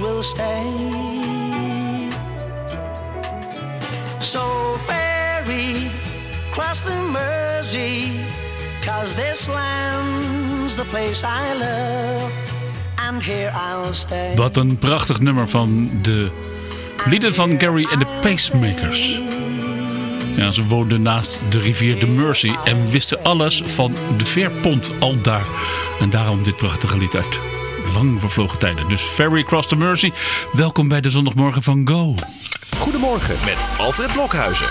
will stay. So the Mersey, cause this land's the place I love, and here I'll stay. Wat een prachtig nummer van de lieden van Gary en de Pacemakers. Ja, ze woonden naast de rivier de Mersey en wisten alles van de veerpont al daar. En daarom dit prachtige lied uit lang vervlogen tijden. Dus Ferry Cross the Mersey, welkom bij de zondagmorgen van Go. Goedemorgen met Alfred Blokhuizen.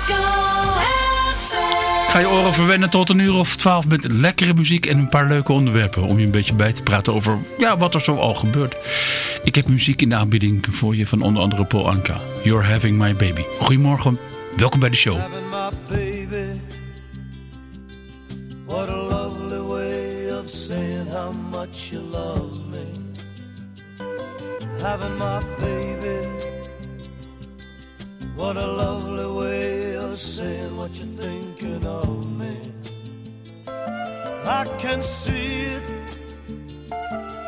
Ga je oren verwennen tot een uur of twaalf met lekkere muziek en een paar leuke onderwerpen. Om je een beetje bij te praten over ja, wat er zo al gebeurt. Ik heb muziek in de aanbieding voor je van onder andere Paul Anka. You're Having My Baby. Goedemorgen, welkom bij de show. What a lovely way of saying how much you love me. Having my baby. What a lovely way of saying what you're thinking of me. I can see it.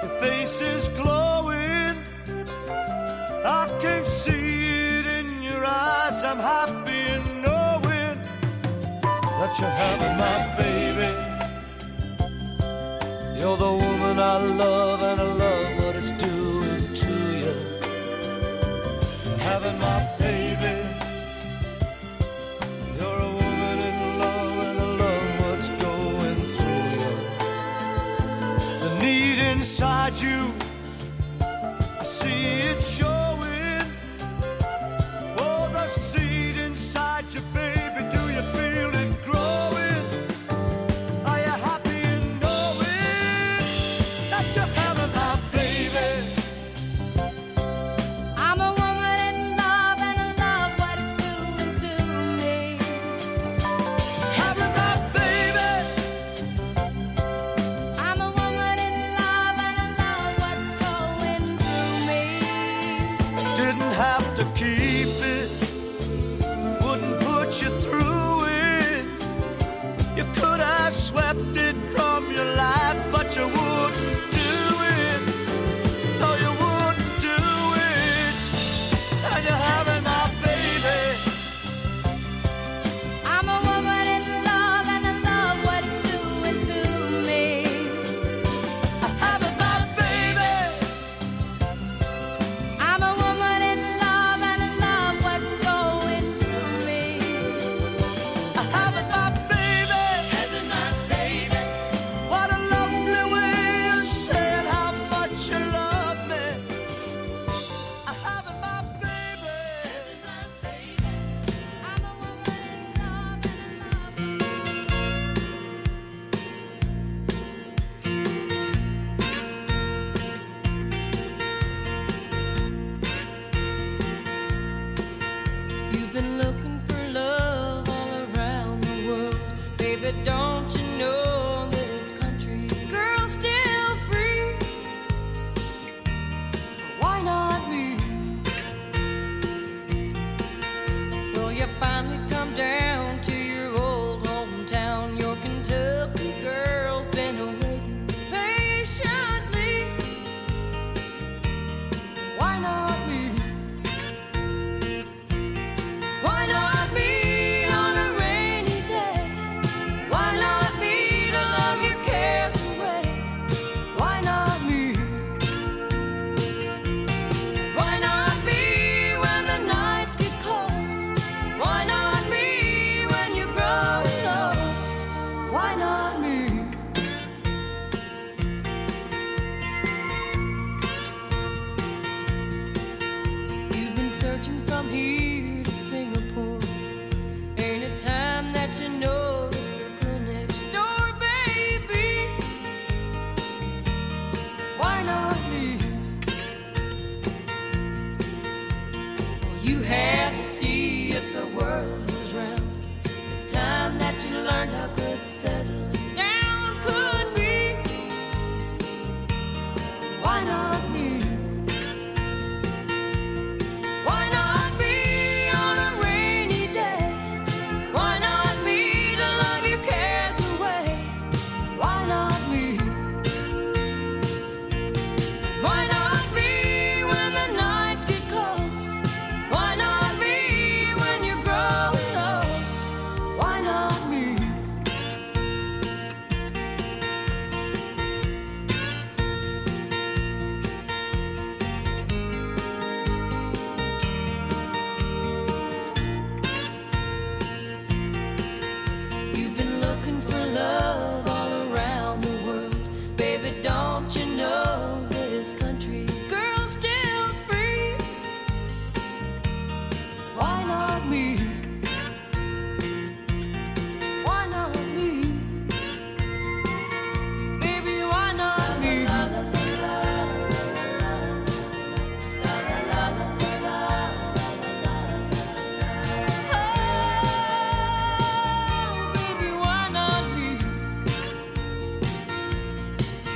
Your face is glowing. I can see it in your eyes. I'm happy in knowing that you're having my baby. You're the woman I love, and I love what it's Having my baby. You're a woman in love, and I love what's going through you. The need inside you, I see it showing. Oh, the seed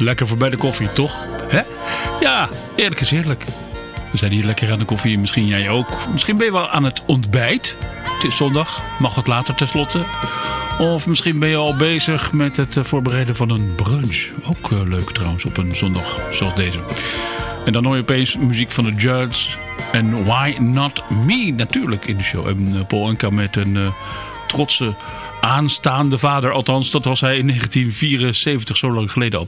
Lekker voorbij de koffie, toch? Hè? Ja, eerlijk is eerlijk. We zijn hier lekker aan de koffie, misschien jij ook. Misschien ben je wel aan het ontbijt. Het is zondag, mag wat later tenslotte. Of misschien ben je al bezig met het eh, voorbereiden van een brunch. Ook eh, leuk trouwens, op een zondag zoals deze. En dan hoor je opeens muziek van de Judds. En Why Not Me natuurlijk in de show. En eh, Paul Anka met een trotse aanstaande vader. Althans, dat was hij in 1974, zo lang geleden al.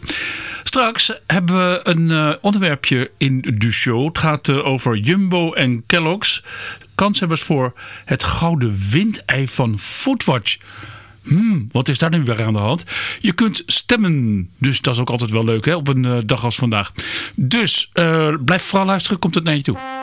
Straks hebben we een eh, onderwerpje in de show. Het gaat eh, over Jumbo en Kellogg's. Kanshebbers voor het gouden windei van Foodwatch. Hmm, wat is daar nu weer aan de hand? Je kunt stemmen, dus dat is ook altijd wel leuk hè, op een eh, dag als vandaag. Dus blijf vooral luisteren, komt het naar je toe.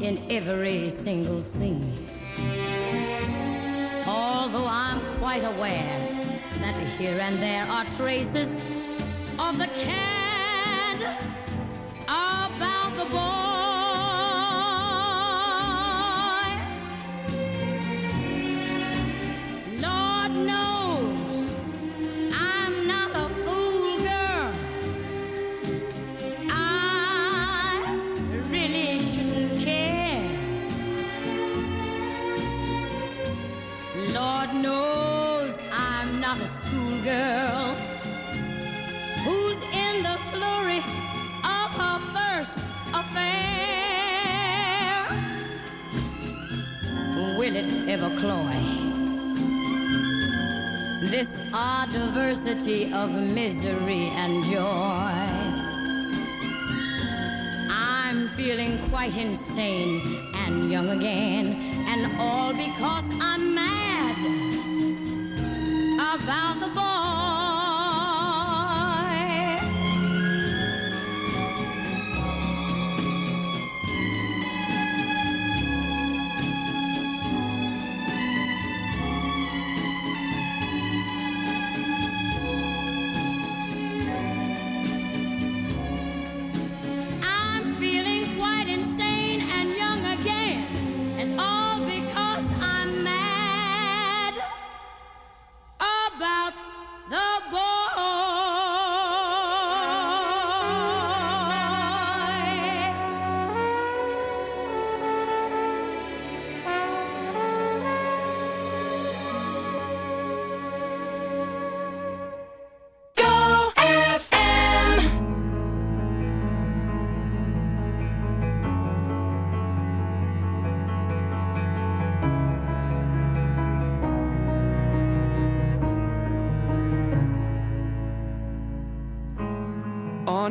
in every single scene. Although I'm quite aware that here and there are traces of the cad misery and joy. I'm feeling quite insane and young again,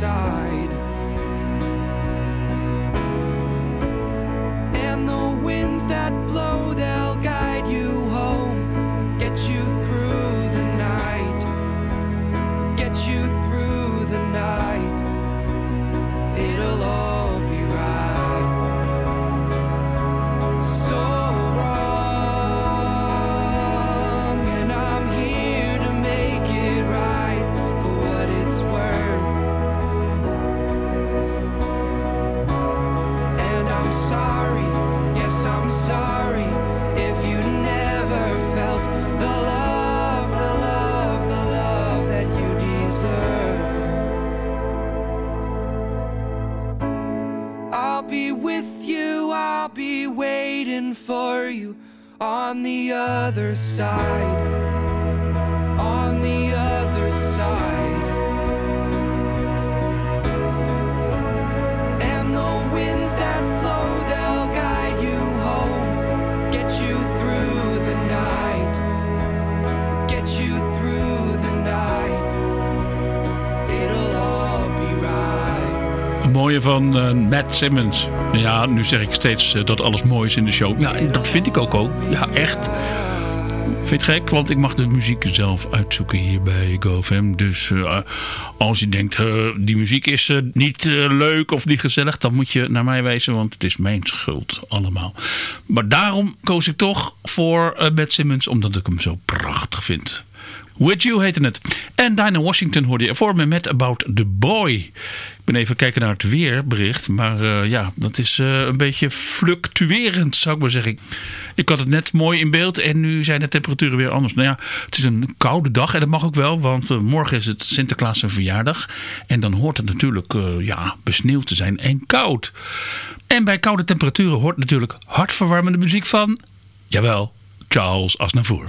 inside on the other side. Van eh, Matt Simmons. Ja, nu zeg ik steeds eh, dat alles mooi is in de show. Ja, dat vind ik ook ook. Ja, echt. Vind het gek? Want ik mag de muziek zelf uitzoeken hier bij GoFam. Dus eh, als je denkt, die muziek is niet leuk of niet gezellig... dan moet je naar mij wijzen, want het is mijn schuld allemaal. Maar daarom koos ik toch voor Matt Simmons... omdat ik hem zo prachtig vind. With You heette het. En Dinah Washington hoorde je ervoor me met About the Boy. Ik ben even kijken naar het weerbericht. Maar eh, ja, dat is eh, een beetje fluctuerend, zou ik maar zeggen. Ik had het net mooi in beeld en nu zijn de temperaturen weer anders. Nou ja, het is een koude dag en dat mag ook wel. Want eh, morgen is het Sinterklaas zijn verjaardag. En dan hoort het natuurlijk ja, besneeuwd te zijn en koud. En bij koude temperaturen hoort natuurlijk hartverwarmende muziek van... Jawel, Charles Aznavour.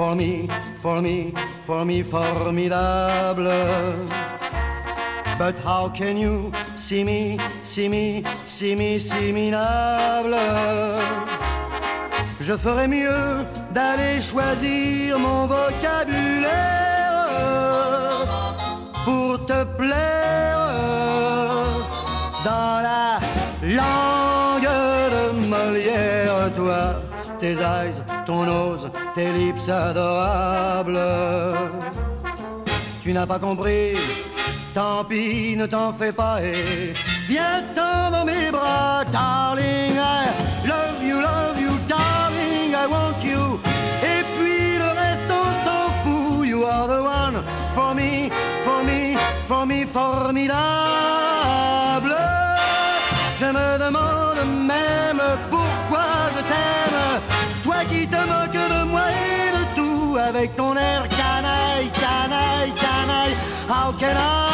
for me, for me, for me, formidable. But how can you see me, see me, see me, see? Je ferais mieux d'aller choisir mon vocabulaire pour te plaire dans la langue de Molière, toi, tes eyes, ton nose, tes lips adorables. Tu n'as pas compris, tant pis, ne t'en fais pas et viens-t'en dans mes bras, darling. I love you, love you, darling, I want you. Et puis le reste, on s'en fout. You are the one for me, for me, for me, formidable. Je me demande avec ton air canaille, canaille, canaille. How can I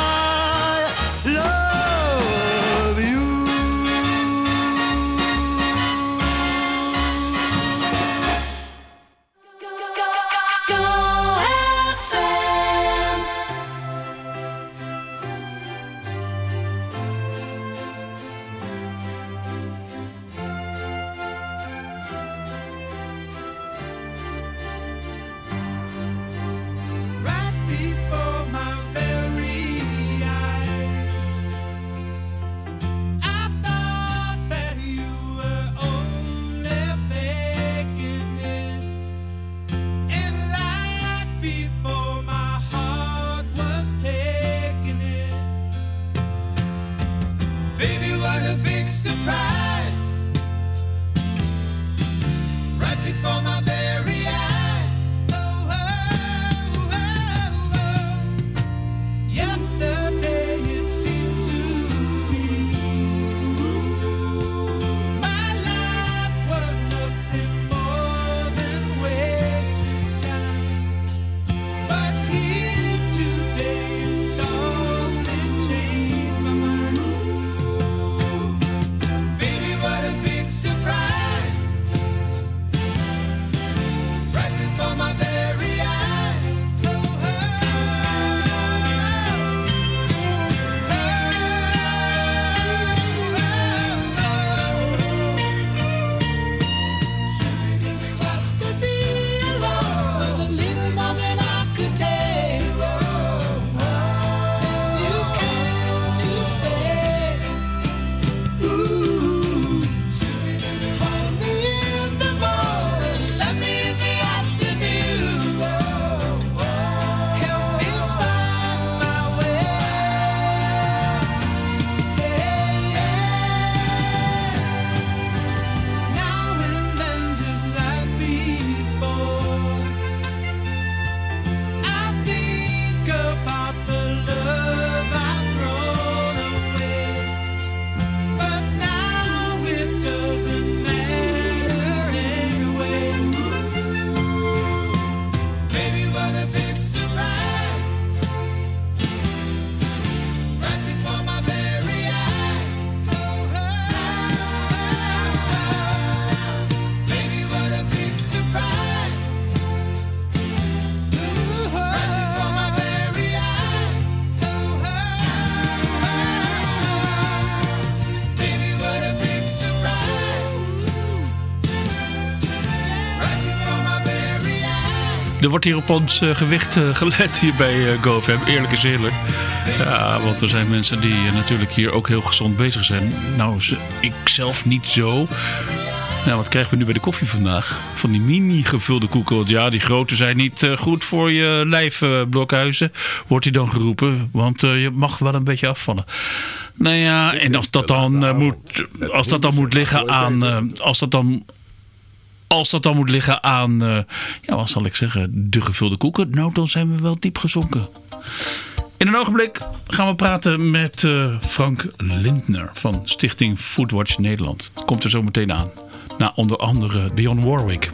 wordt hier op ons eh, gewicht eh, gelet hier bij eh, GoFam. Eerlijk is eerlijk. Ja, want er zijn mensen die natuurlijk hier ook heel gezond bezig zijn. Nou, ik zelf niet zo. Nou, wat krijgen we nu bij de koffie vandaag? Van die mini gevulde koeken. Want ja, die grote zijn niet goed voor je lijf, Blokhuizen. Wordt hij dan geroepen. Want je mag wel een beetje afvallen. Nou ja, en als dat dan, moet, als dat dan moet liggen aan... als dat dan als dat dan moet liggen aan, eh, ja, wat zal ik zeggen, de gevulde koeken, nou dan zijn we wel diep gezonken. In een ogenblik gaan we praten met eh, Frank Lindner van Stichting Foodwatch Nederland. Dat komt er zo meteen aan. Na onder andere Dionne Warwick.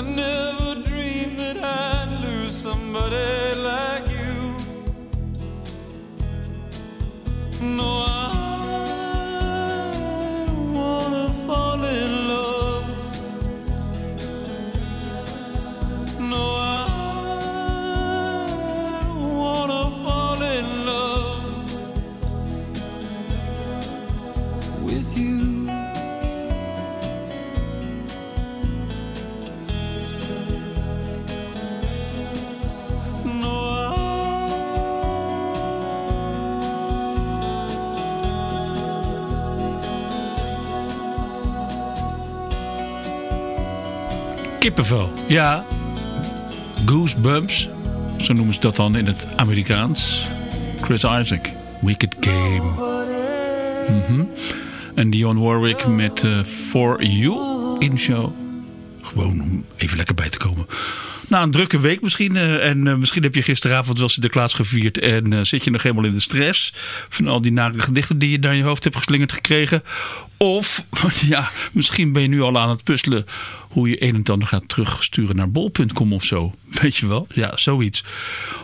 I never dreamed that I'd lose somebody like Ja. Goosebumps, zo noemen ze dat dan in het Amerikaans. Chris Isaac, Wicked Game. Mhm. En Dionne Warwick met eh, For You in show. Gewoon om even lekker bij te komen. Na een drukke week misschien. eh, en eh, misschien heb je gisteravond wel Sinterklaas gevierd. En eh, zit je nog helemaal in de stress. Van al die nare gedichten die je naar je hoofd hebt geslingerd gekregen. Of ja, misschien ben je nu al aan het puzzelen. Hoe je een en ander gaat terugsturen naar bol.com of zo. Weet je wel? Ja, zoiets.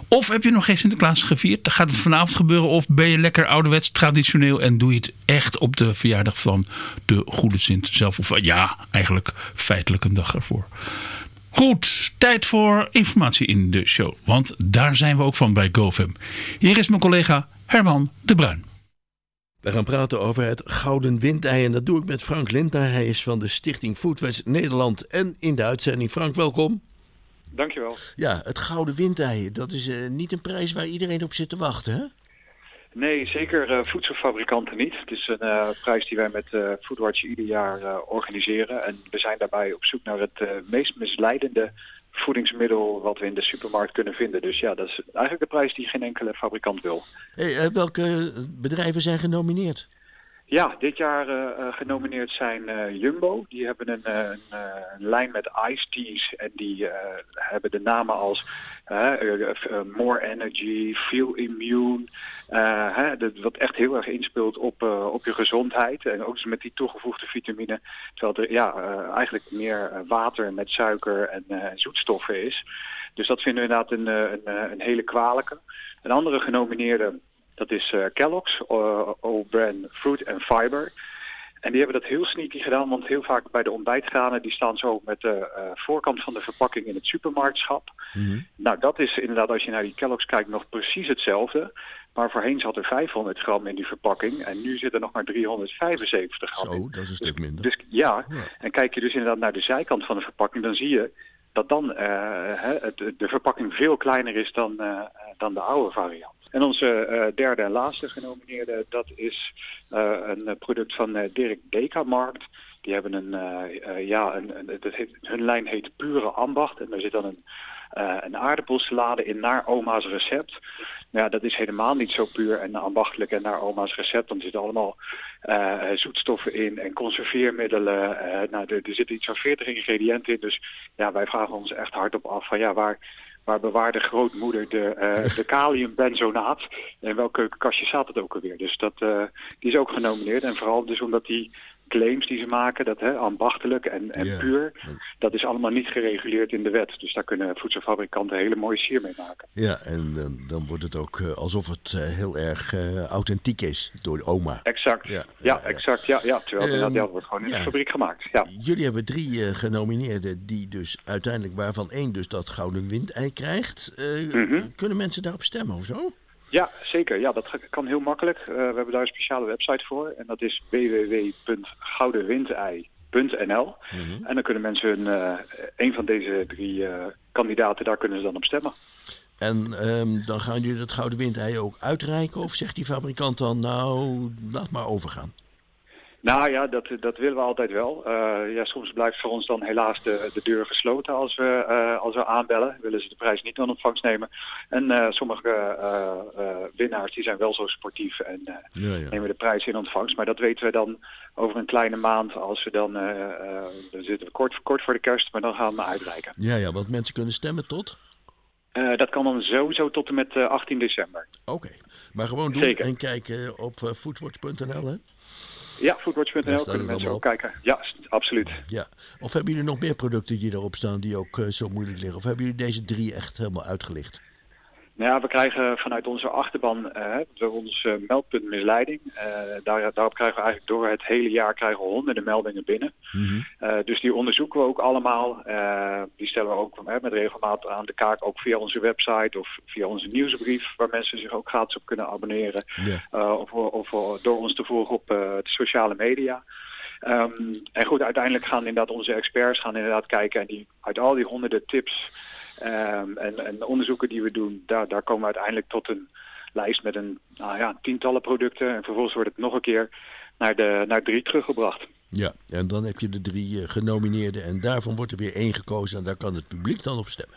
Of heb je nog geen Sinterklaas gevierd? Dan gaat het vanavond gebeuren. Of ben je lekker ouderwets traditioneel. En doe je het echt op de verjaardag van de goede Sint zelf. Of ja, eigenlijk feitelijk een dag ervoor. Goed, tijd voor informatie in de show. Want daar zijn we ook van bij GoFam. Hier is mijn collega Herman de Bruin. We gaan praten over het Gouden Windei en dat doe ik met Frank Lindner. Hij is van de Stichting Foodwest Nederland en in de uitzending. Frank, welkom. Dankjewel. Ja, het Gouden Windei, dat is eh, niet een prijs waar iedereen op zit te wachten, hè? Nee, zeker eh, voedselfabrikanten niet. Het is een eh, prijs die wij met eh Foodwatch ieder jaar organiseren. En we zijn daarbij op zoek naar het meest misleidende voedingsmiddel wat we in de supermarkt kunnen vinden. Dus ja, dat is eigenlijk de prijs die geen enkele fabrikant wil. Hey, welke bedrijven zijn genomineerd? Ja, dit jaar eh, eh, genomineerd zijn eh, Jumbo. Die hebben een, een, een lijn met ice teas en die hebben de namen als More Energy, Feel Immune. dat, wat echt heel erg inspeelt op, op je gezondheid. En ook met die toegevoegde vitamine. Terwijl er ja, eigenlijk meer water met suiker en zoetstoffen is. Dus dat vinden we inderdaad een, een, een hele kwalijke. Een andere genomineerde dat is eh, Kellogg's, uh, O-Brand Fruit and Fiber. En die hebben dat heel sneaky gedaan, want heel vaak bij de ontbijtgranen... die staan zo met de eh, voorkant van de verpakking in het supermarktschap. Nou, dat is inderdaad, als je naar die Kellogg's kijkt, nog precies hetzelfde. Maar voorheen zat er 500 gram in die verpakking... en nu zit er nog maar 375 gram in. Zo, dat is een stuk minder. Dus ja, en kijk je dus inderdaad naar de zijkant van de verpakking... dan zie je dat dan eh, de verpakking veel kleiner is dan, eh, dan de oude variant. En onze eh, derde en laatste genomineerde, dat is eh, een product van eh, Dirk Dekamarkt. Die hebben een, ja, een, heet, hun lijn heet Pure Ambacht. En daar zit dan een, een aardappelsalade in naar oma's recept. Nou ja, dat is helemaal niet zo puur en ambachtelijk en naar oma's recept. Dan zitten allemaal zoetstoffen in en conserveermiddelen. Nou, er, er zitten iets van 40 ingrediënten in. Dus ja, wij vragen ons echt hardop af van ja, waar, waar bewaarde grootmoeder de, eh de kaliumbenzonaat? En welke kastje staat het ook alweer? Dus dat, eh, die is ook genomineerd. En vooral dus omdat die claims die ze maken, dat hè, ambachtelijk en, en puur, dat is allemaal niet gereguleerd in de wet. Dus daar kunnen voedselfabrikanten hele mooie sier mee maken. Ja, en dan, dan wordt het ook eh, alsof het eh, heel erg eh, authentiek is door de oma. Exact. Ja, Ja, exact. Ja, ja. Terwijl Ehm, inderdaad, ja, dat wordt gewoon in ja. de fabriek gemaakt. Ja. Jullie hebben drie eh, genomineerden die dus uiteindelijk, waarvan één dus dat Gouden Windei krijgt. Eh, Mhm. Kunnen mensen daarop stemmen of zo? Ja, zeker. Ja, dat kan heel makkelijk. Eh, we hebben daar een speciale website voor. En dat is www.goudenwindei.nl. En dan kunnen mensen hun, eh, een van deze drie eh, kandidaten, daar kunnen ze dan op stemmen. En ehm, dan gaan jullie dat Gouden Windei ook uitreiken? Of zegt die fabrikant dan, nou, laat maar overgaan? Nou ja, dat, dat willen we altijd wel. Eh, ja, soms blijft voor ons dan helaas de, de deur gesloten als we, eh, als we aanbellen. Willen ze de prijs niet in ontvangst nemen. En eh, sommige winnaars die zijn wel zo sportief en Ja, ja. nemen de prijs in ontvangst. Maar dat weten we dan over een kleine maand als we dan... dan zitten we kort, kort voor de kerst, maar dan gaan we uitreiken. Ja, ja, want mensen kunnen stemmen tot? Dat kan dan sowieso tot en met eh, 18 december. Oké. Maar gewoon doen Zeker. en kijken op uh, foodwatch.nl, hè? Ja, foodwatch.nl staat kunnen mensen ook kijken. Ja, absoluut. Ja. Of hebben jullie nog meer producten die erop staan die ook eh, zo moeilijk liggen? Of hebben jullie deze drie echt helemaal uitgelicht? Nou ja, we krijgen vanuit onze achterban, eh, door ons eh, meldpunt misleiding, eh, daar, daarop krijgen we eigenlijk door het hele jaar krijgen we honderden meldingen binnen. Eh, dus die onderzoeken we ook allemaal. Eh, die stellen we ook eh, met regelmaat aan de kaak, ook via onze website of via onze nieuwsbrief, waar mensen zich ook gratis op kunnen abonneren. Eh, of, of eh, door ons te volgen op eh, de sociale media. Ehm, en goed, uiteindelijk gaan inderdaad onze experts gaan inderdaad kijken en die uit al die honderden tips ehm, en, en onderzoeken die we doen, daar, daar komen we uiteindelijk tot een lijst met een nou ja, tientallen producten. En vervolgens wordt het nog een keer naar, de, naar drie teruggebracht. Ja, en dan heb je de drie eh, genomineerden en daarvan wordt er weer één gekozen en daar kan het publiek dan op stemmen.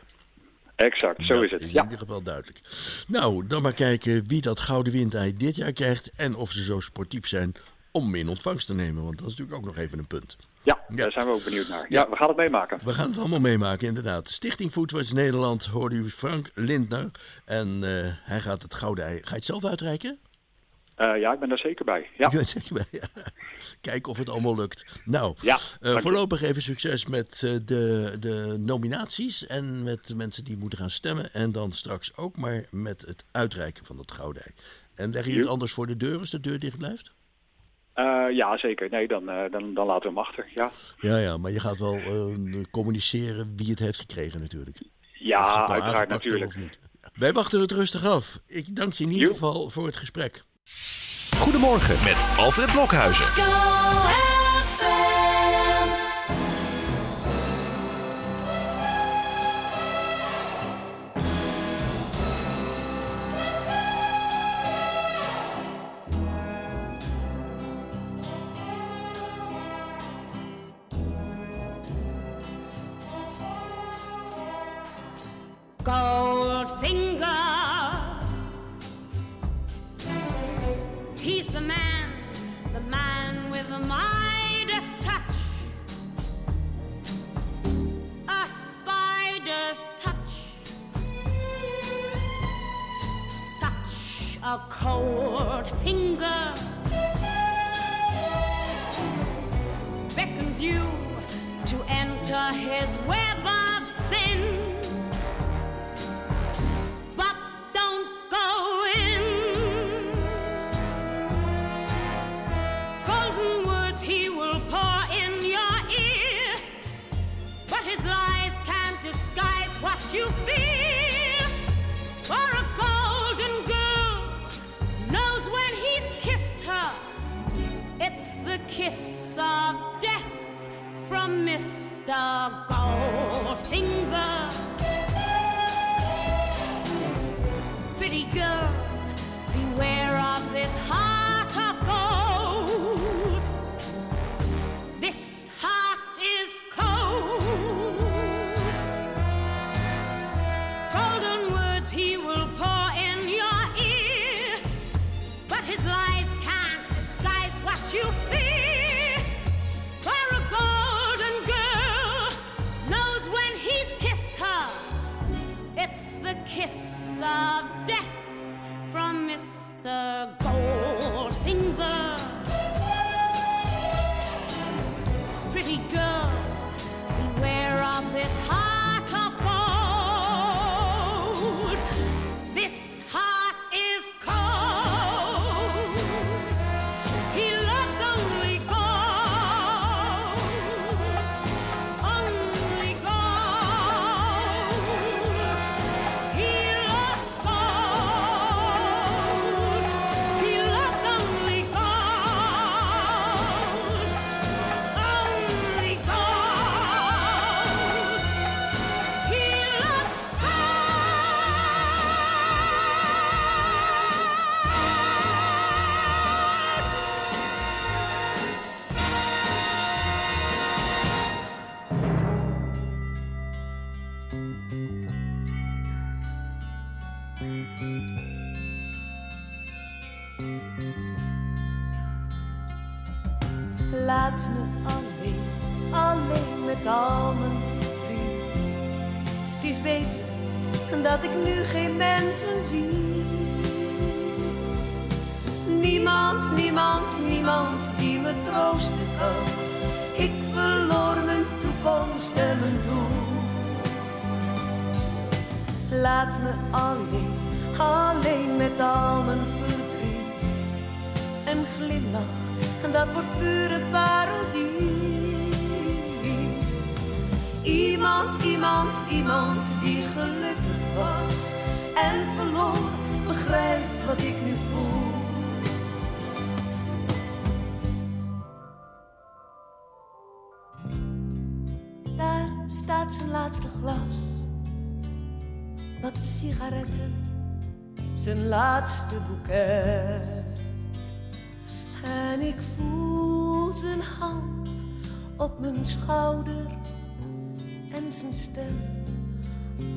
Exact, zo Dat is het. is Ja. in ieder geval duidelijk. Nou, dan maar kijken wie dat gouden windei dit jaar krijgt en of ze zo sportief zijn om hem in ontvangst te nemen, want dat is natuurlijk ook nog even een punt. Ja, daar zijn we ook benieuwd naar. Ja, we gaan het meemaken. We gaan het allemaal meemaken, inderdaad. Stichting Foodwatch Nederland hoorde u Frank Lindner. En eh, hij gaat het gouden ei. Ga je het zelf uitreiken? Eh, ja, ik ben daar zeker bij. Ja. Je bent zeker bij. Ja. Kijken of het allemaal lukt. Nou, Ja, eh, voorlopig even succes met de, de nominaties. En met de mensen die moeten gaan stemmen. En dan straks ook maar met het uitreiken van dat gouden ei. En leg je het anders voor de deur als de deur dicht blijft? Eh, ja, zeker. Nee, dan, eh, dan, dan laten we hem achter. Ja, Ja, ja, maar je gaat wel eh, communiceren wie het heeft gekregen natuurlijk. Ja nou uiteraard natuurlijk. Wij wachten het rustig af. Ik dank je in ieder geval voor het gesprek. Goedemorgen met Alfred Blokhuizen. Finger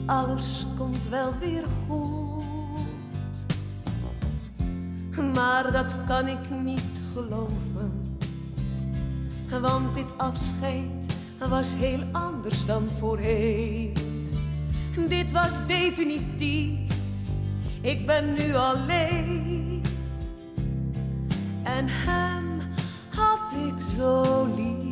Alles komt wel weer goed. Maar dat kan ik niet geloven. Want dit afscheid was heel anders dan voorheen. Dit was definitief. Ik ben nu alleen. En hem had ik zo lief.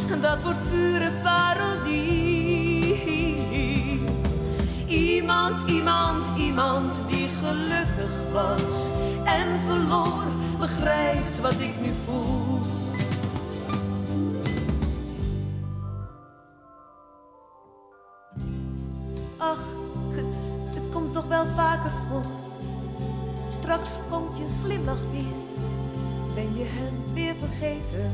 dat wordt pure parodie. Iemand, iemand, iemand die gelukkig was en verloor, begrijpt wat ik nu voel. Ach, het komt toch wel vaker voor. Straks komt je glimlach weer, ben je hem weer vergeten.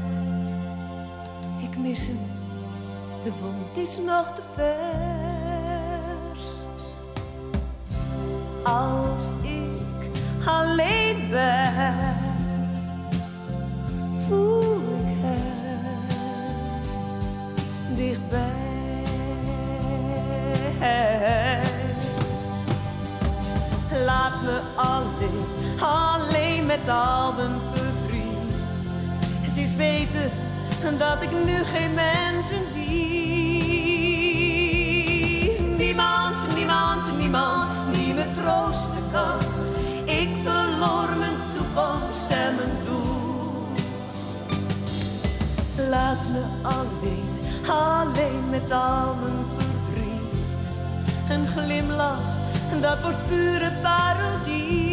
Ik mis hem, de wond is nog te vers. Als ik alleen ben, voel ik hem dichtbij. Laat me alleen, alleen met al mijn verdriet. Het is beter dat ik nu geen mensen zie. Niemand, niemand, niemand die me troosten kan. Ik verloor mijn toekomst en mijn doel. Laat me alleen, alleen met al mijn verdriet. Een glimlach, dat wordt pure parodie.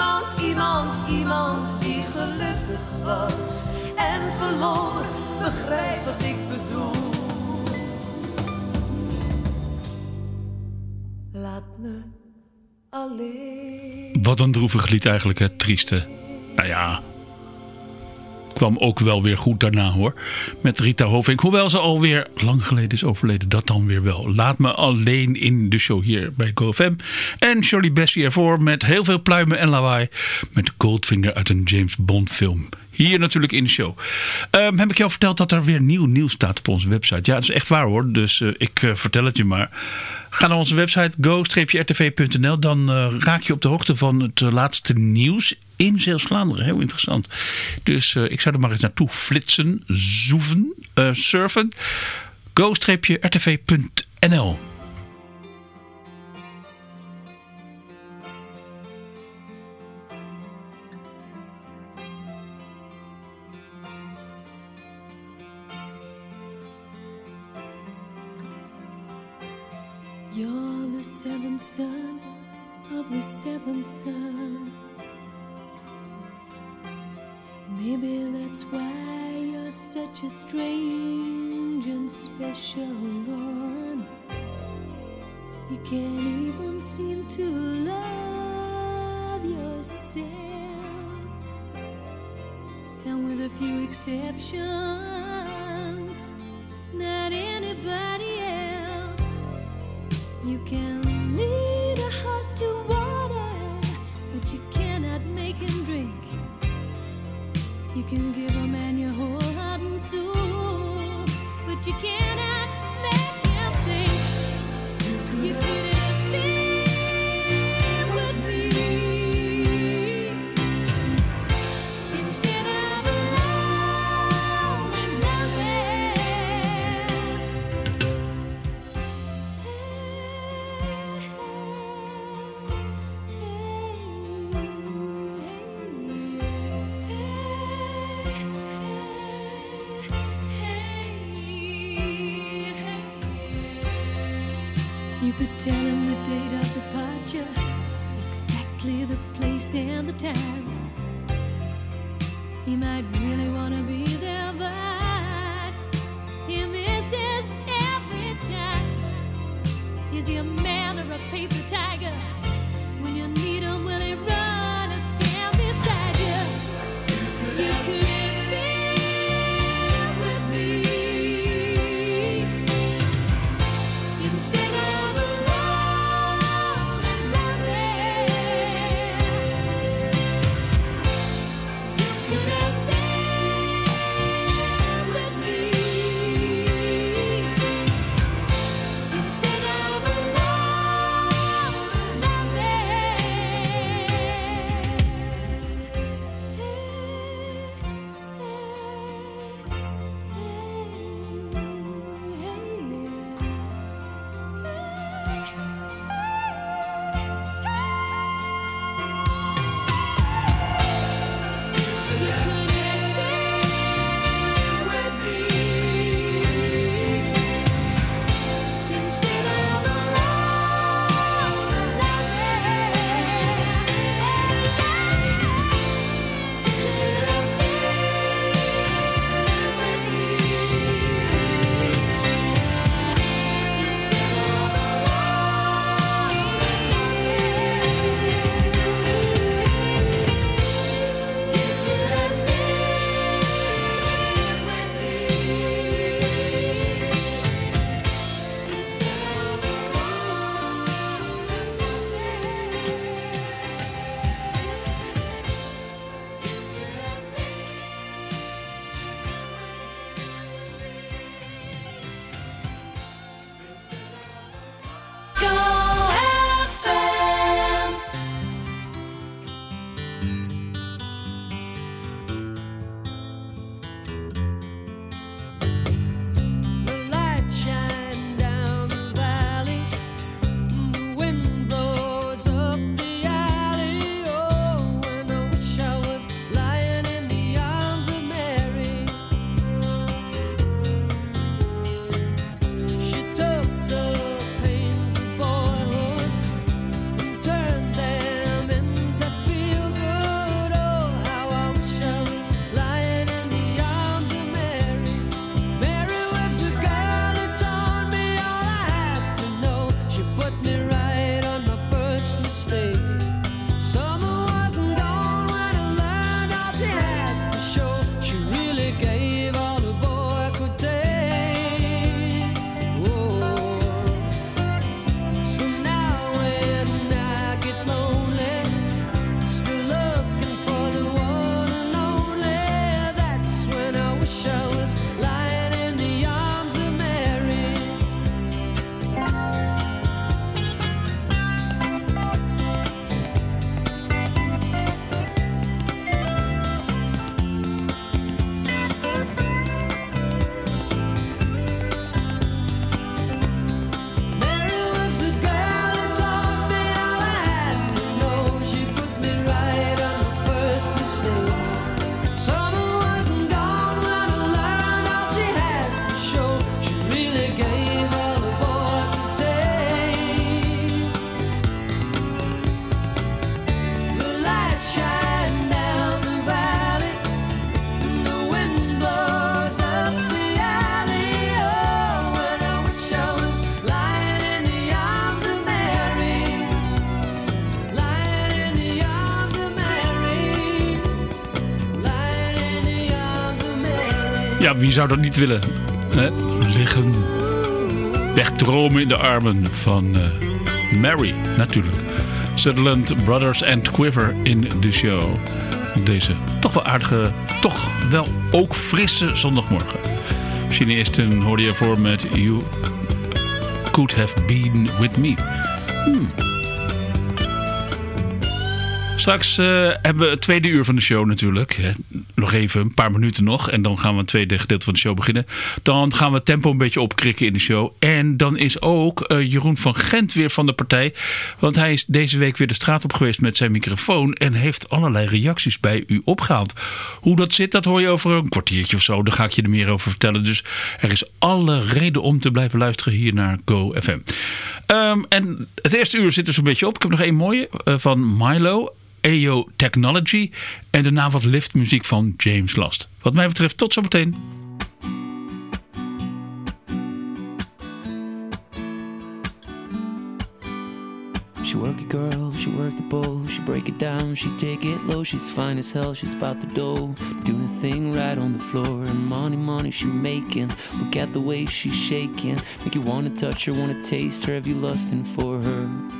Iemand, iemand, iemand die gelukkig was en verloor, begrijp wat ik bedoel. Laat me alleen. Wat een droevig lied eigenlijk, het trieste. Nou ja, kwam ook wel weer goed daarna hoor. Met Rita Hovink. Hoewel ze alweer lang geleden is overleden. Dat dan weer wel. Laat me alleen in de show hier bij GoFM. En Shirley Bessie ervoor met heel veel pluimen en lawaai. Met Goldfinger uit een James Bond film. Hier natuurlijk in de show. Ehm, heb ik jou verteld dat er weer nieuw nieuws staat op onze website? Ja, dat is echt waar hoor. Dus eh, ik eh, vertel het je maar. Ga naar onze website go-rtv.nl. Dan eh, raak je op de hoogte van het laatste nieuws in Zeeuws-Vlaanderen. Heel interessant. Dus eh, ik zou er maar eens naartoe flitsen, zoeven, eh, surfen. go-rtv.nl You can't even seem to love yourself. And with a few exceptions, not anybody else. You can lead a horse to water, but you cannot make him drink. You can give a man your whole heart and soul, but you cannot. paper tiger. Ja, wie zou dat niet willen? Hè? Liggen. Wegdromen in de armen van eh, Mary, natuurlijk. Sutherland Brothers and Quiver in de show. Deze toch wel aardige, toch wel ook frisse zondagmorgen. Misschien eerst een hoorde je voor met You Could Have Been With Me. Hmm. Straks eh, hebben we het tweede uur van de show natuurlijk. Hè. Nog even een paar minuten nog. En dan gaan we het tweede gedeelte van de show beginnen. Dan gaan we het tempo een beetje opkrikken in de show. En dan is ook eh, Jeroen van Gent weer van de partij. Want hij is deze week weer de straat op geweest met zijn microfoon. En heeft allerlei reacties bij u opgehaald. Hoe dat zit, dat hoor je over een kwartiertje of zo. Daar ga ik je er meer over vertellen. Dus er is alle reden om te blijven luisteren hier naar Go FM. Ehm, en het eerste uur zit er zo'n beetje op. Ik heb nog één mooie eh, van Milo. EO Technology en daarna wat liftmuziek van James Last. Wat mij betreft tot zometeen. She work it, girl, she work the bowl, she break it down, she take it low, she's fine as hell, she's about the dough, doing a thing right on the floor, and money, money she making, look at the way she's shaking, make you wanna touch her, wanna taste her, have you lusting for her?